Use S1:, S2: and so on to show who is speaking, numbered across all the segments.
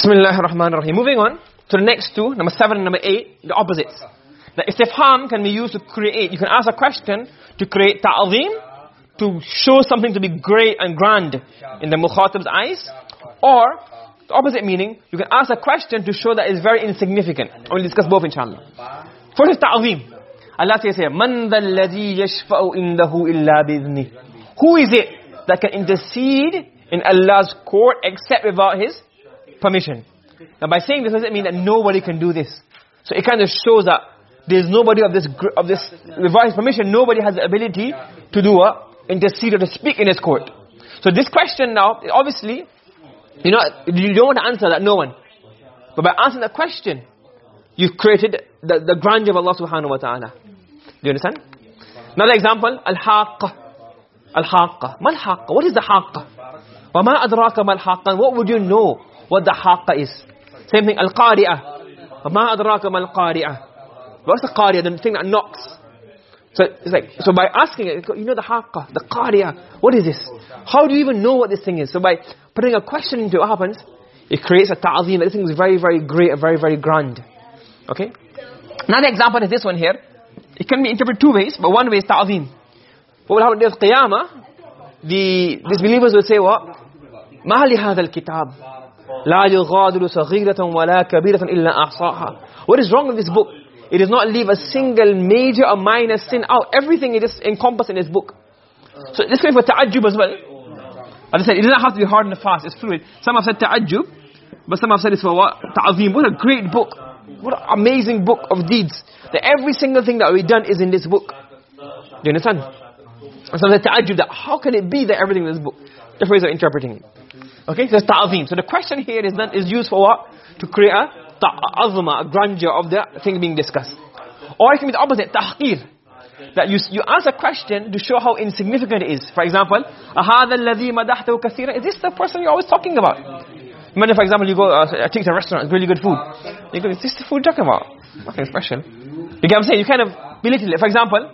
S1: Bismillahir Rahmanir Rahim. Moving on to the next two, number 7 and number 8, the opposites. The istifham can be used to create. You can ask a question to create ta'zim, to show something to be great and grand in the mukhatab's eyes, or the opposite meaning, you can ask a question to show that it's very insignificant. I will discuss both inshallah. First is ta'zim. Allah says "Man dhal ladhi yashfa'u indahu illa bi'idhni." Who is it that can intercede in Allah's court except without his permission? Now by saying this doesn't mean that nobody can do this. So it kind of shows that there's nobody of this, of this His permission, nobody has the ability to do what? Intercede or to speak in His court. So this question now, obviously, you know, you don't want to answer that, no one. But by answering that question, you've created the, the grandeur of Allah subhanahu wa ta'ala. Do you understand? Another example, al-haqqa. Al-haqqa. Ma al-haqqa? What is the? Wa ma adraka ma al-haqqa? What would you know what the haqqa is. Same thing, al-qari'ah. Ma adraka mal qari'ah. What's the qari'ah? The thing that knocks. So it's like so by asking it you know the haqqa, the qari'ah. What is this? How do you even know what this thing is? So by putting a question into happens, it creates a ta'zim. This thing is very very great, very very grand. Okay? Another example is this one here. It can be interpreted two ways, but one way is ta'zim. What will happen the qiyamah? The disbelievers will say what? Ma li hadha al-kitab? لا يغادر صغيرة ولا كبيرة إلا أحصاها What is wrong with this book? It does not leave a single major or minor sin out. Everything is encompassed in this book. So this is for ta'ajjub as well. As I said, it doesn't have to be hard and fast. It's fluid. Some have said ta'ajjub, but some have said it's for what? Ta'zim. What a great book. What an amazing book of deeds. That every single thing that we've done is in this book. Do you understand? And some said ta'ajjub that how can it be that everything in this book? Different ways of interpreting it. Okay, so it's ta'zim. So the question here is done, is used for what? To create a ta'azma, a grandeur of the thing being discussed. Or it can be the opposite, tahqir. That you, you ask a question to show how insignificant it is. For example, أَهَذَا الَّذِي مَدَحْتَهُ كَثِيرًا Is this the person you're always talking about? Imagine, for example, you go, uh, I take to a restaurant, it's really good food. You go, is this the food you're talking about? Nothing special. You get what I'm saying? You kind of belittle it. For example,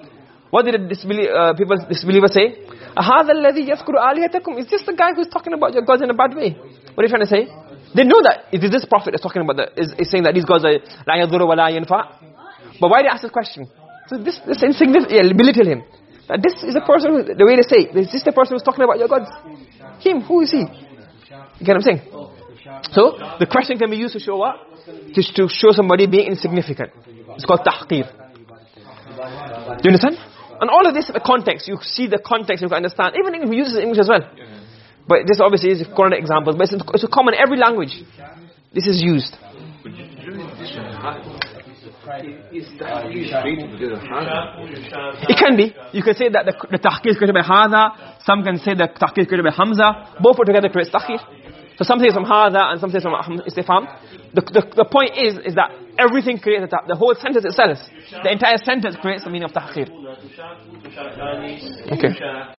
S1: what did disbeliever, uh, people disbeliever say? Hadha alladhi yadhkuru alihatakum. Is just the guy who's talking about your gods in a bad way. What are you trying to say? They know that it is this prophet is talking about that is, is saying that these gods are la yadhuru wa la yanfa. But why did he ask this question? So this this insignificant yeah, belittle him. That this is a person who, the way they say this is the person who's talking about your gods. Him who is he? You get what i'm saying? So the question can be used to show what? To, to show somebody being insignificant. It's called tahqir do you understand? And all of this, the context, you see the context, you can understand. Even if we use this in English as well. But this obviously is a Quranic example. but it's, it's a common every language. This is used. It can be. You can say that the, the tahqir is created by. Some can say the tahqir is created by hamza. Both put together creates tahqir. So some say it's from hadha and some say it's from istifham. The, the, the point is, is that everything creates the, the whole sentence itself. The entire sentence creates the meaning of tahqir. Okay.